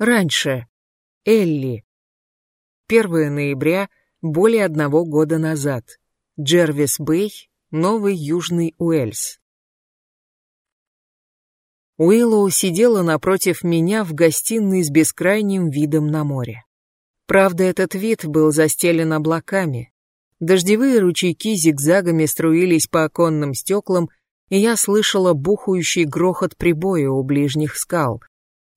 Раньше. Элли. 1 ноября, более одного года назад. Джервис Бэй, Новый Южный Уэльс. Уиллоу сидела напротив меня в гостиной с бескрайним видом на море. Правда, этот вид был застелен облаками. Дождевые ручейки зигзагами струились по оконным стеклам, и я слышала бухающий грохот прибоя у ближних скал.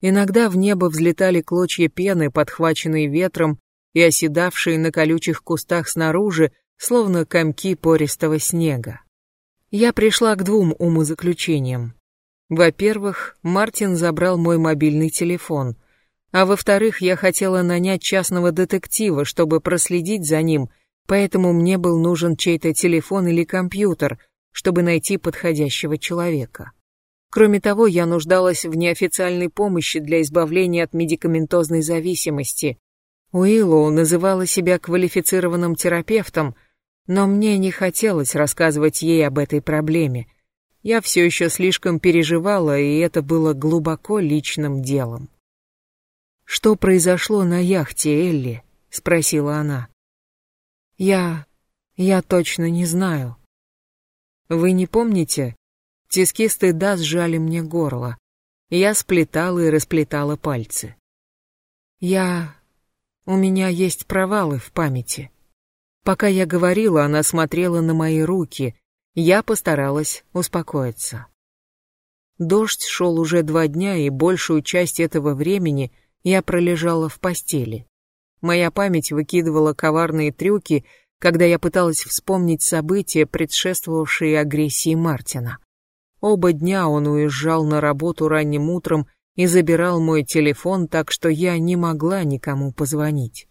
Иногда в небо взлетали клочья пены, подхваченные ветром и оседавшие на колючих кустах снаружи, словно комки пористого снега. Я пришла к двум умозаключениям. Во-первых, Мартин забрал мой мобильный телефон, а во-вторых, я хотела нанять частного детектива, чтобы проследить за ним, поэтому мне был нужен чей-то телефон или компьютер, чтобы найти подходящего человека. Кроме того, я нуждалась в неофициальной помощи для избавления от медикаментозной зависимости. Уиллоу называла себя квалифицированным терапевтом, но мне не хотелось рассказывать ей об этой проблеме. Я все еще слишком переживала, и это было глубоко личным делом. «Что произошло на яхте, Элли?» — спросила она. «Я... я точно не знаю». «Вы не помните?» Тиски стыда сжали мне горло. Я сплетала и расплетала пальцы. «Я... у меня есть провалы в памяти». Пока я говорила, она смотрела на мои руки. Я постаралась успокоиться. Дождь шел уже два дня, и большую часть этого времени я пролежала в постели. Моя память выкидывала коварные трюки, когда я пыталась вспомнить события, предшествовавшие агрессии Мартина. Оба дня он уезжал на работу ранним утром и забирал мой телефон, так что я не могла никому позвонить.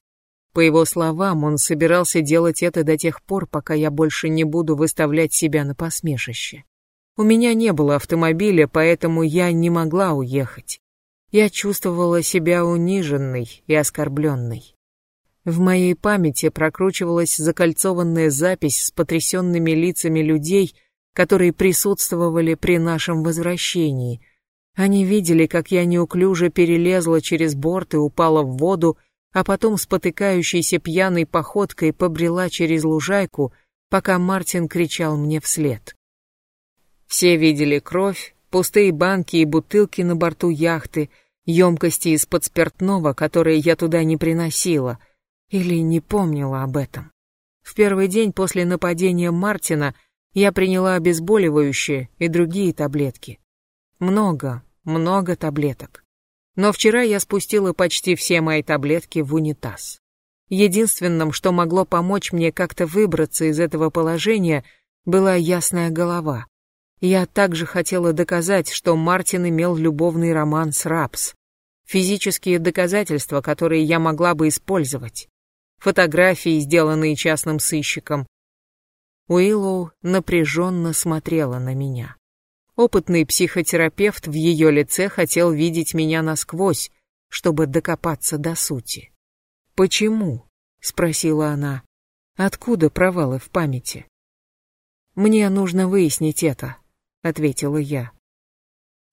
По его словам, он собирался делать это до тех пор, пока я больше не буду выставлять себя на посмешище. У меня не было автомобиля, поэтому я не могла уехать. Я чувствовала себя униженной и оскорбленной. В моей памяти прокручивалась закольцованная запись с потрясенными лицами людей, которые присутствовали при нашем возвращении. Они видели, как я неуклюже перелезла через борт и упала в воду, а потом спотыкающейся пьяной походкой побрела через лужайку, пока Мартин кричал мне вслед. Все видели кровь, пустые банки и бутылки на борту яхты, емкости из-под спиртного, которые я туда не приносила, или не помнила об этом. В первый день после нападения Мартина я приняла обезболивающие и другие таблетки. Много, много таблеток. Но вчера я спустила почти все мои таблетки в унитаз. Единственным, что могло помочь мне как-то выбраться из этого положения, была ясная голова. Я также хотела доказать, что Мартин имел любовный роман с Рапс. Физические доказательства, которые я могла бы использовать. Фотографии, сделанные частным сыщиком. Уиллоу напряженно смотрела на меня. Опытный психотерапевт в ее лице хотел видеть меня насквозь, чтобы докопаться до сути. «Почему?» — спросила она. «Откуда провалы в памяти?» «Мне нужно выяснить это», — ответила я.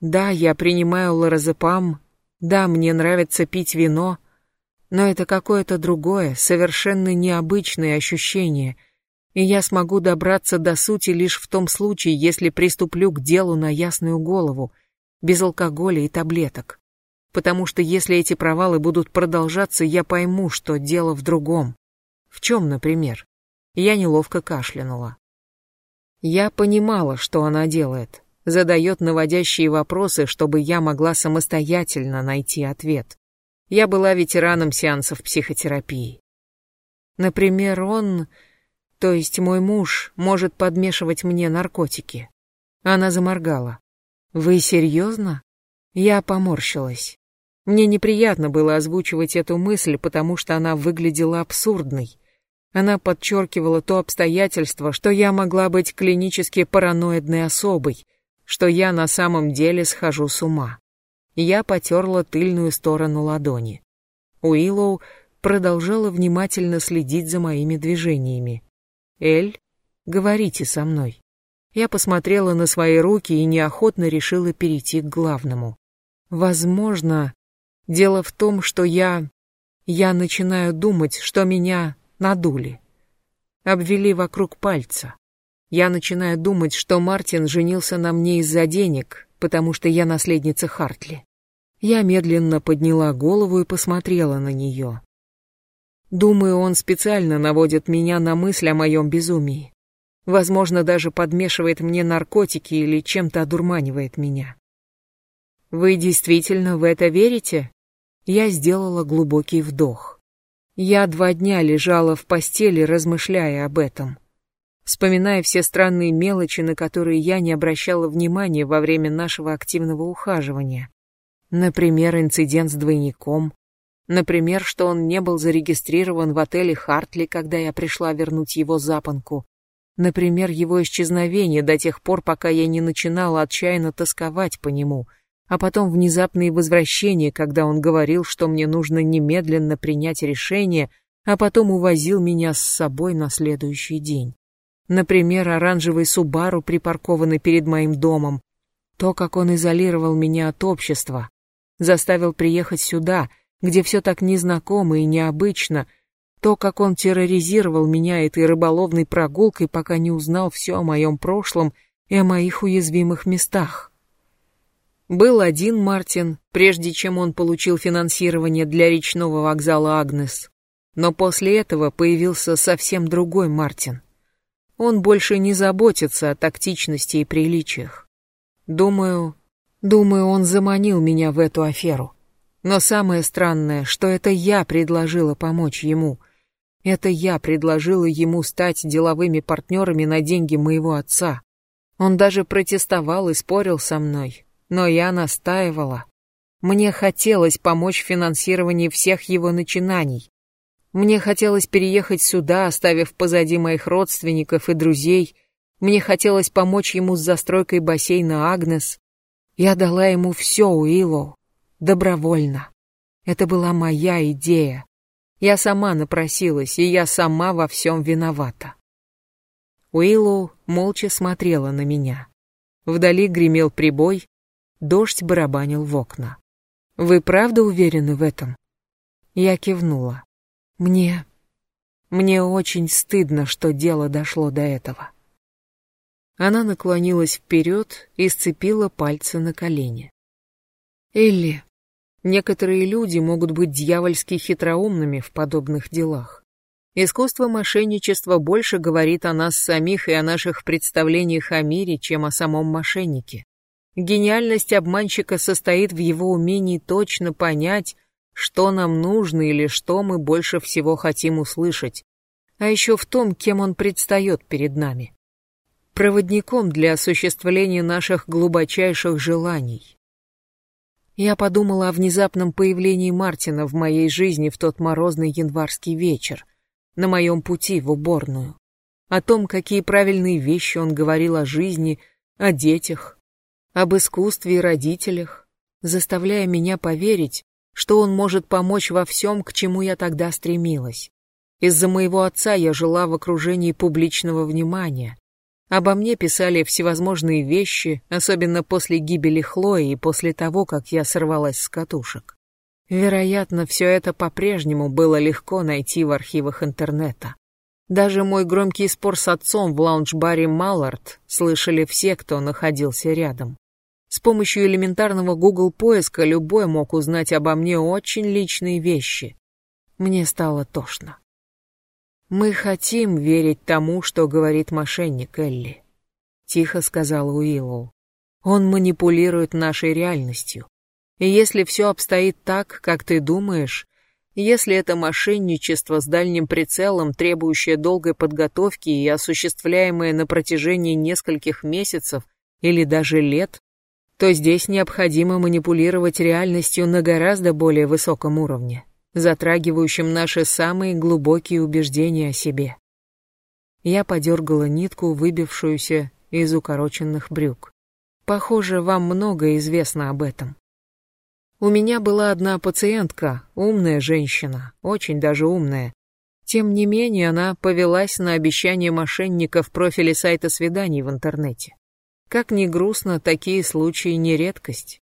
«Да, я принимаю лоразепам, да, мне нравится пить вино, но это какое-то другое, совершенно необычное ощущение — и я смогу добраться до сути лишь в том случае, если приступлю к делу на ясную голову, без алкоголя и таблеток. Потому что если эти провалы будут продолжаться, я пойму, что дело в другом. В чем, например? Я неловко кашлянула. Я понимала, что она делает. Задает наводящие вопросы, чтобы я могла самостоятельно найти ответ. Я была ветераном сеансов психотерапии. Например, он то есть мой муж может подмешивать мне наркотики. Она заморгала. Вы серьезно? Я поморщилась. Мне неприятно было озвучивать эту мысль, потому что она выглядела абсурдной. Она подчеркивала то обстоятельство, что я могла быть клинически параноидной особой, что я на самом деле схожу с ума. Я потерла тыльную сторону ладони. Уиллоу продолжала внимательно следить за моими движениями. «Эль, говорите со мной». Я посмотрела на свои руки и неохотно решила перейти к главному. Возможно, Дело в том, что я... Я начинаю думать, что меня надули. Обвели вокруг пальца. Я начинаю думать, что Мартин женился на мне из-за денег, потому что я наследница Хартли. Я медленно подняла голову и посмотрела на нее. Думаю, он специально наводит меня на мысль о моем безумии. Возможно, даже подмешивает мне наркотики или чем-то одурманивает меня. Вы действительно в это верите? Я сделала глубокий вдох. Я два дня лежала в постели, размышляя об этом. Вспоминая все странные мелочи, на которые я не обращала внимания во время нашего активного ухаживания. Например, инцидент с двойником. Например, что он не был зарегистрирован в отеле Хартли, когда я пришла вернуть его запонку. Например, его исчезновение до тех пор, пока я не начинала отчаянно тосковать по нему, а потом внезапные возвращения, когда он говорил, что мне нужно немедленно принять решение, а потом увозил меня с собой на следующий день. Например, оранжевый Субару, припаркованный перед моим домом. То, как он изолировал меня от общества, заставил приехать сюда, где все так незнакомо и необычно, то, как он терроризировал меня этой рыболовной прогулкой, пока не узнал все о моем прошлом и о моих уязвимых местах. Был один Мартин, прежде чем он получил финансирование для речного вокзала Агнес. Но после этого появился совсем другой Мартин. Он больше не заботится о тактичности и приличиях. Думаю, Думаю, он заманил меня в эту аферу. Но самое странное, что это я предложила помочь ему. Это я предложила ему стать деловыми партнерами на деньги моего отца. Он даже протестовал и спорил со мной, но я настаивала. Мне хотелось помочь в финансировании всех его начинаний. Мне хотелось переехать сюда, оставив позади моих родственников и друзей. Мне хотелось помочь ему с застройкой бассейна Агнес, я дала ему все, Уиллоу, добровольно. Это была моя идея. Я сама напросилась, и я сама во всем виновата. Уиллоу молча смотрела на меня. Вдали гремел прибой, дождь барабанил в окна. «Вы правда уверены в этом?» Я кивнула. «Мне... мне очень стыдно, что дело дошло до этого». Она наклонилась вперед и сцепила пальцы на колени. «Элли, некоторые люди могут быть дьявольски хитроумными в подобных делах. Искусство мошенничества больше говорит о нас самих и о наших представлениях о мире, чем о самом мошеннике. Гениальность обманщика состоит в его умении точно понять, что нам нужно или что мы больше всего хотим услышать, а еще в том, кем он предстает перед нами проводником для осуществления наших глубочайших желаний. Я подумала о внезапном появлении Мартина в моей жизни в тот морозный январский вечер, на моем пути в уборную, о том, какие правильные вещи он говорил о жизни, о детях, об искусстве и родителях, заставляя меня поверить, что он может помочь во всем, к чему я тогда стремилась. Из-за моего отца я жила в окружении публичного внимания, Обо мне писали всевозможные вещи, особенно после гибели Хлои и после того, как я сорвалась с катушек. Вероятно, все это по-прежнему было легко найти в архивах интернета. Даже мой громкий спор с отцом в лаунж-баре Маллард слышали все, кто находился рядом. С помощью элементарного Google поиска любой мог узнать обо мне очень личные вещи. Мне стало тошно. «Мы хотим верить тому, что говорит мошенник Элли», — тихо сказал Уиллоу. «Он манипулирует нашей реальностью. И если все обстоит так, как ты думаешь, если это мошенничество с дальним прицелом, требующее долгой подготовки и осуществляемое на протяжении нескольких месяцев или даже лет, то здесь необходимо манипулировать реальностью на гораздо более высоком уровне затрагивающим наши самые глубокие убеждения о себе. Я подергала нитку, выбившуюся из укороченных брюк. Похоже, вам многое известно об этом. У меня была одна пациентка, умная женщина, очень даже умная. Тем не менее, она повелась на обещание мошенника в профиле сайта свиданий в интернете. Как ни грустно, такие случаи не редкость.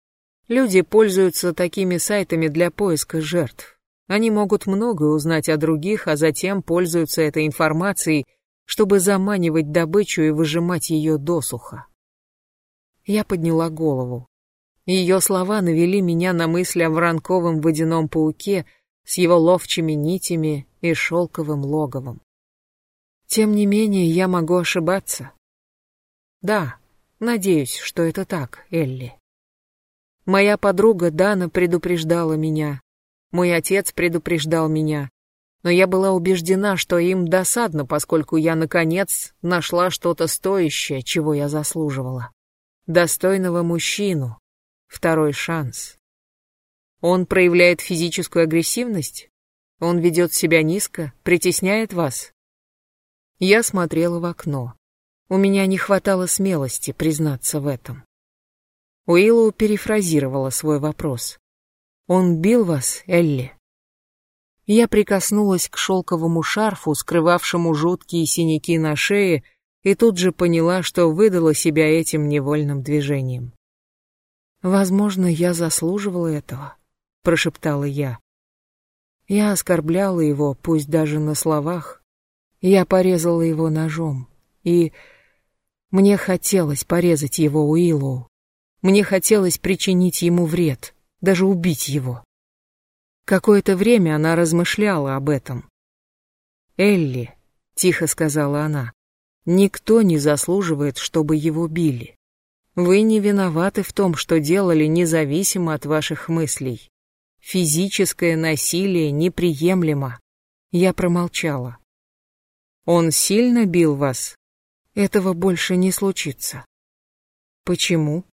Люди пользуются такими сайтами для поиска жертв. Они могут многое узнать о других, а затем пользуются этой информацией, чтобы заманивать добычу и выжимать ее досуха. Я подняла голову. Ее слова навели меня на мысль о вранковом водяном пауке с его ловчими нитями и шелковым логовом. Тем не менее, я могу ошибаться. Да, надеюсь, что это так, Элли. Моя подруга Дана предупреждала меня. Мой отец предупреждал меня. Но я была убеждена, что им досадно, поскольку я, наконец, нашла что-то стоящее, чего я заслуживала. Достойного мужчину. Второй шанс. Он проявляет физическую агрессивность? Он ведет себя низко, притесняет вас? Я смотрела в окно. У меня не хватало смелости признаться в этом. Уиллоу перефразировала свой вопрос. «Он бил вас, Элли?» Я прикоснулась к шелковому шарфу, скрывавшему жуткие синяки на шее, и тут же поняла, что выдала себя этим невольным движением. «Возможно, я заслуживала этого», — прошептала я. Я оскорбляла его, пусть даже на словах, я порезала его ножом, и... Мне хотелось порезать его Уиллоу. Мне хотелось причинить ему вред, даже убить его. Какое-то время она размышляла об этом. «Элли», — тихо сказала она, — «никто не заслуживает, чтобы его били. Вы не виноваты в том, что делали независимо от ваших мыслей. Физическое насилие неприемлемо». Я промолчала. Он сильно бил вас? Этого больше не случится. Почему?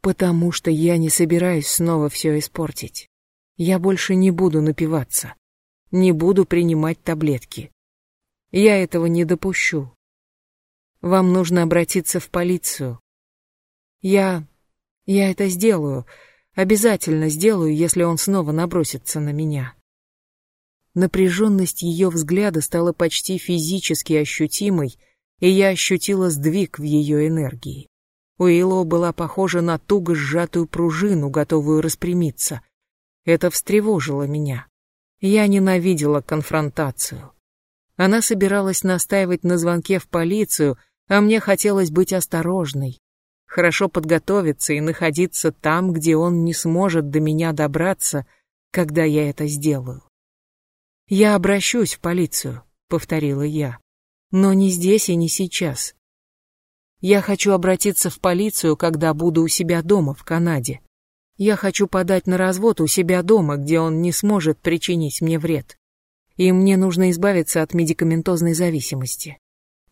Потому что я не собираюсь снова все испортить. Я больше не буду напиваться. Не буду принимать таблетки. Я этого не допущу. Вам нужно обратиться в полицию. Я... я это сделаю. Обязательно сделаю, если он снова набросится на меня. Напряженность ее взгляда стала почти физически ощутимой, и я ощутила сдвиг в ее энергии. Уиллоу была похожа на туго сжатую пружину, готовую распрямиться. Это встревожило меня. Я ненавидела конфронтацию. Она собиралась настаивать на звонке в полицию, а мне хотелось быть осторожной, хорошо подготовиться и находиться там, где он не сможет до меня добраться, когда я это сделаю. «Я обращусь в полицию», — повторила я. «Но не здесь и не сейчас. Я хочу обратиться в полицию, когда буду у себя дома в Канаде. Я хочу подать на развод у себя дома, где он не сможет причинить мне вред. И мне нужно избавиться от медикаментозной зависимости.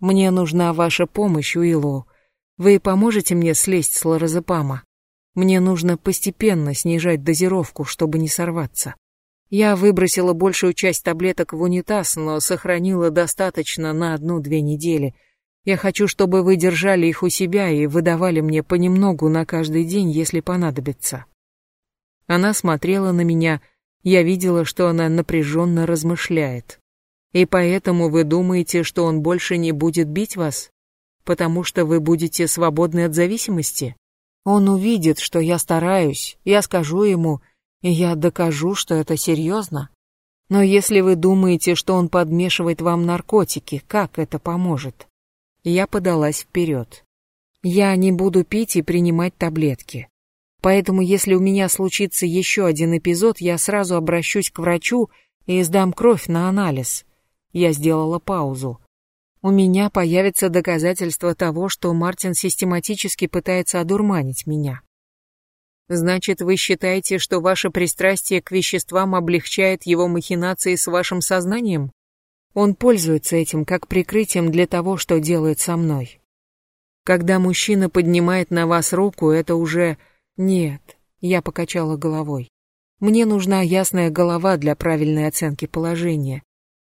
Мне нужна ваша помощь, Уиллоу. Вы поможете мне слезть с лоразепама? Мне нужно постепенно снижать дозировку, чтобы не сорваться. Я выбросила большую часть таблеток в унитаз, но сохранила достаточно на одну-две недели. Я хочу, чтобы вы держали их у себя и выдавали мне понемногу на каждый день, если понадобится. Она смотрела на меня, я видела, что она напряженно размышляет. И поэтому вы думаете, что он больше не будет бить вас? Потому что вы будете свободны от зависимости? Он увидит, что я стараюсь, я скажу ему, и я докажу, что это серьезно. Но если вы думаете, что он подмешивает вам наркотики, как это поможет? Я подалась вперед. Я не буду пить и принимать таблетки. Поэтому если у меня случится еще один эпизод, я сразу обращусь к врачу и сдам кровь на анализ. Я сделала паузу. У меня появится доказательство того, что Мартин систематически пытается одурманить меня. Значит, вы считаете, что ваше пристрастие к веществам облегчает его махинации с вашим сознанием? Он пользуется этим как прикрытием для того, что делает со мной. Когда мужчина поднимает на вас руку, это уже... Нет, я покачала головой. Мне нужна ясная голова для правильной оценки положения.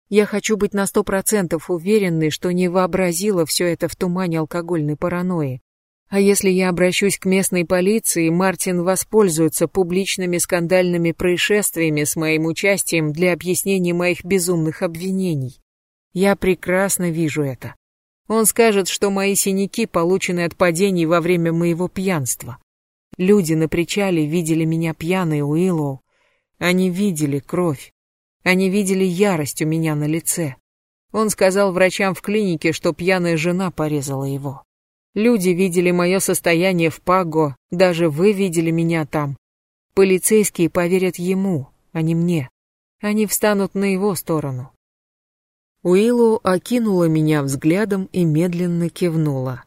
Я хочу быть на сто процентов уверенной, что не вообразила все это в тумане алкогольной паранойи. А если я обращусь к местной полиции, Мартин воспользуется публичными скандальными происшествиями с моим участием для объяснения моих безумных обвинений. Я прекрасно вижу это. Он скажет, что мои синяки получены от падений во время моего пьянства. Люди на причале видели меня пьяной, Уиллоу. Они видели кровь. Они видели ярость у меня на лице. Он сказал врачам в клинике, что пьяная жена порезала его. Люди видели мое состояние в Паго, даже вы видели меня там. Полицейские поверят ему, а не мне. Они встанут на его сторону. Уиллу окинула меня взглядом и медленно кивнула.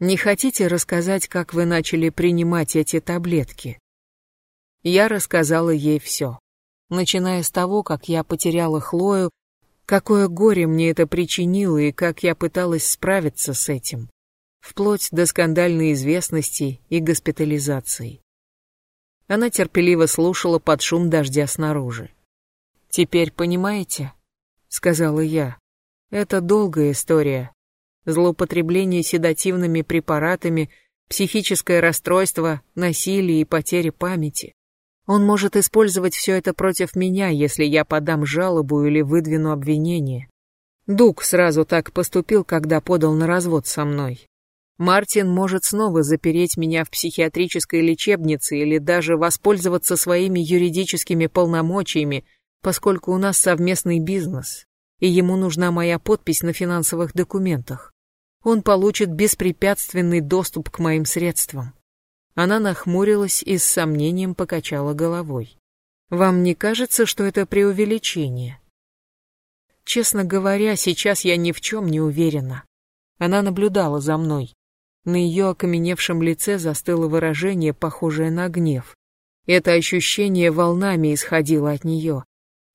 «Не хотите рассказать, как вы начали принимать эти таблетки?» Я рассказала ей все, начиная с того, как я потеряла Хлою, какое горе мне это причинило и как я пыталась справиться с этим, вплоть до скандальной известности и госпитализации. Она терпеливо слушала под шум дождя снаружи. «Теперь понимаете?» — сказала я. «Это долгая история. Злоупотребление седативными препаратами, психическое расстройство, насилие и потеря памяти. Он может использовать все это против меня, если я подам жалобу или выдвину обвинение. Дуг сразу так поступил, когда подал на развод со мной. Мартин может снова запереть меня в психиатрической лечебнице или даже воспользоваться своими юридическими полномочиями, поскольку у нас совместный бизнес, и ему нужна моя подпись на финансовых документах. Он получит беспрепятственный доступ к моим средствам. Она нахмурилась и с сомнением покачала головой. Вам не кажется, что это преувеличение? Честно говоря, сейчас я ни в чем не уверена. Она наблюдала за мной. На ее окаменевшем лице застыло выражение, похожее на гнев. Это ощущение волнами исходило от нее.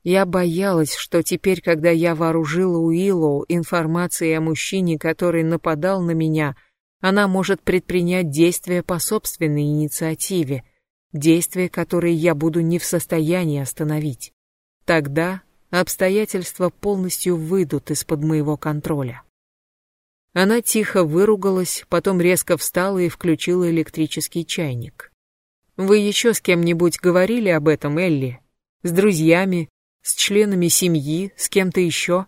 Я боялась, что теперь, когда я вооружила Уиллоу информацией о мужчине, который нападал на меня, она может предпринять действия по собственной инициативе, действия, которые я буду не в состоянии остановить. Тогда обстоятельства полностью выйдут из-под моего контроля. Она тихо выругалась, потом резко встала и включила электрический чайник. «Вы еще с кем-нибудь говорили об этом, Элли? С друзьями? С членами семьи? С кем-то еще?»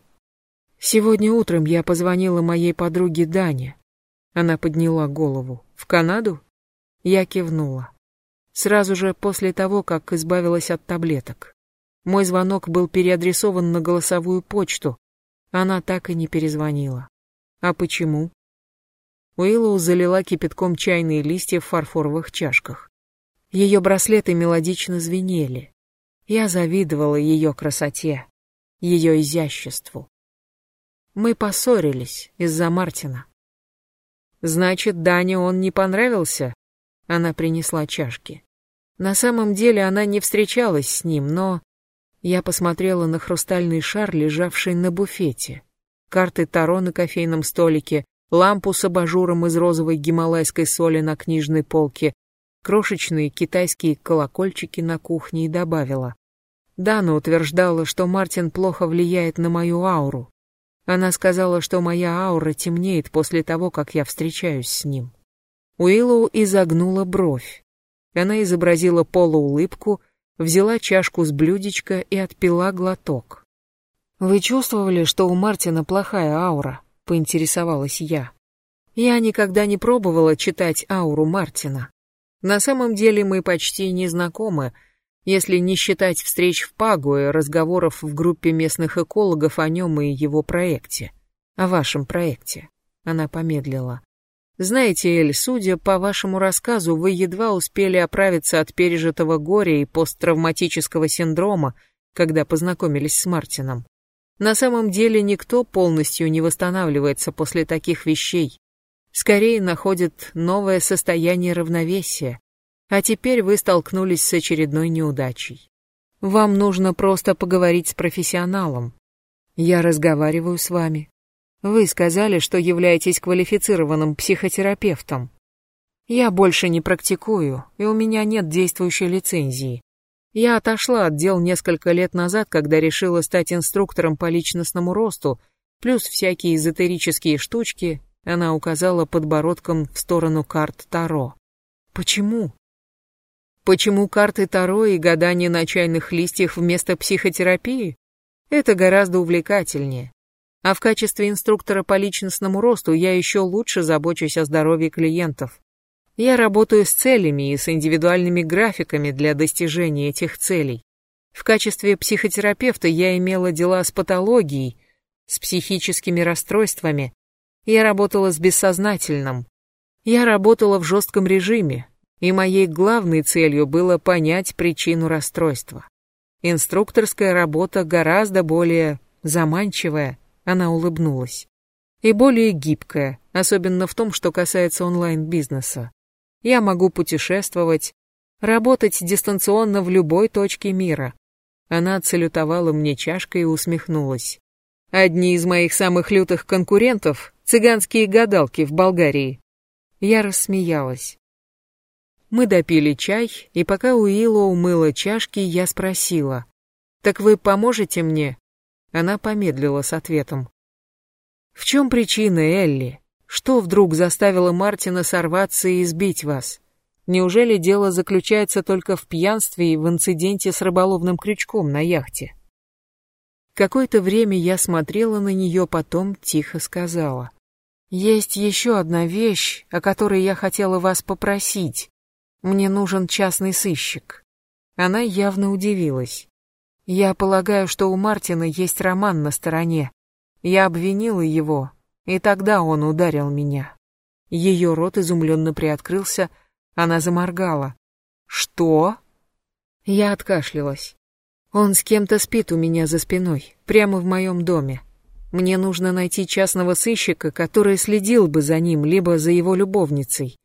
«Сегодня утром я позвонила моей подруге Дане». Она подняла голову. «В Канаду?» Я кивнула. Сразу же после того, как избавилась от таблеток. Мой звонок был переадресован на голосовую почту. Она так и не перезвонила. А почему? Уиллоу залила кипятком чайные листья в фарфоровых чашках. Ее браслеты мелодично звенели. Я завидовала ее красоте, ее изяществу. Мы поссорились из-за Мартина. Значит, Дане он не понравился? Она принесла чашки. На самом деле она не встречалась с ним, но... Я посмотрела на хрустальный шар, лежавший на буфете карты Таро на кофейном столике, лампу с абажуром из розовой гималайской соли на книжной полке, крошечные китайские колокольчики на кухне и добавила. Дана утверждала, что Мартин плохо влияет на мою ауру. Она сказала, что моя аура темнеет после того, как я встречаюсь с ним. Уиллоу изогнула бровь. Она изобразила полуулыбку, взяла чашку с блюдечка и отпила глоток. «Вы чувствовали, что у Мартина плохая аура?» — поинтересовалась я. Я никогда не пробовала читать ауру Мартина. На самом деле мы почти не знакомы, если не считать встреч в Пагу и разговоров в группе местных экологов о нем и его проекте. О вашем проекте. Она помедлила. Знаете, Эль, судя по вашему рассказу, вы едва успели оправиться от пережитого горя и посттравматического синдрома, когда познакомились с Мартином. На самом деле никто полностью не восстанавливается после таких вещей. Скорее находит новое состояние равновесия. А теперь вы столкнулись с очередной неудачей. Вам нужно просто поговорить с профессионалом. Я разговариваю с вами. Вы сказали, что являетесь квалифицированным психотерапевтом. Я больше не практикую, и у меня нет действующей лицензии. Я отошла от дел несколько лет назад, когда решила стать инструктором по личностному росту, плюс всякие эзотерические штучки, она указала подбородком в сторону карт Таро. Почему? Почему карты Таро и гадание на чайных листьях вместо психотерапии? Это гораздо увлекательнее. А в качестве инструктора по личностному росту я еще лучше забочусь о здоровье клиентов. Я работаю с целями и с индивидуальными графиками для достижения этих целей. В качестве психотерапевта я имела дела с патологией, с психическими расстройствами. Я работала с бессознательным. Я работала в жестком режиме, и моей главной целью было понять причину расстройства. Инструкторская работа гораздо более заманчивая, она улыбнулась, и более гибкая, особенно в том, что касается онлайн-бизнеса. Я могу путешествовать, работать дистанционно в любой точке мира. Она отсалютовала мне чашкой и усмехнулась. Одни из моих самых лютых конкурентов — цыганские гадалки в Болгарии. Я рассмеялась. Мы допили чай, и пока Уилла умыла чашки, я спросила. «Так вы поможете мне?» Она помедлила с ответом. «В чем причина, Элли? Что вдруг заставило Мартина сорваться и избить вас? Неужели дело заключается только в пьянстве и в инциденте с рыболовным крючком на яхте?» Какое-то время я смотрела на нее, потом тихо сказала. «Есть еще одна вещь, о которой я хотела вас попросить. Мне нужен частный сыщик. Она явно удивилась. Я полагаю, что у Мартина есть роман на стороне. Я обвинила его, и тогда он ударил меня. Ее рот изумленно приоткрылся, она заморгала. «Что?» Я откашлялась. «Он с кем-то спит у меня за спиной, прямо в моем доме. Мне нужно найти частного сыщика, который следил бы за ним, либо за его любовницей.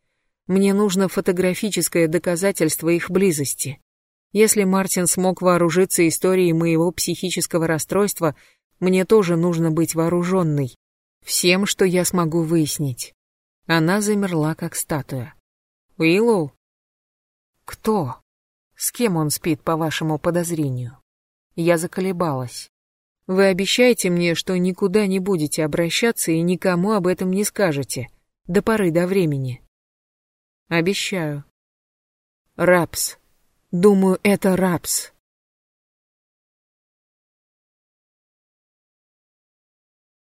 Мне нужно фотографическое доказательство их близости. Если Мартин смог вооружиться историей моего психического расстройства, мне тоже нужно быть вооруженной. Всем, что я смогу выяснить. Она замерла, как статуя. Уиллоу? Кто? С кем он спит, по вашему подозрению? Я заколебалась. Вы обещаете мне, что никуда не будете обращаться и никому об этом не скажете. До поры до времени. Обещаю. Рапс. Думаю, это рапс.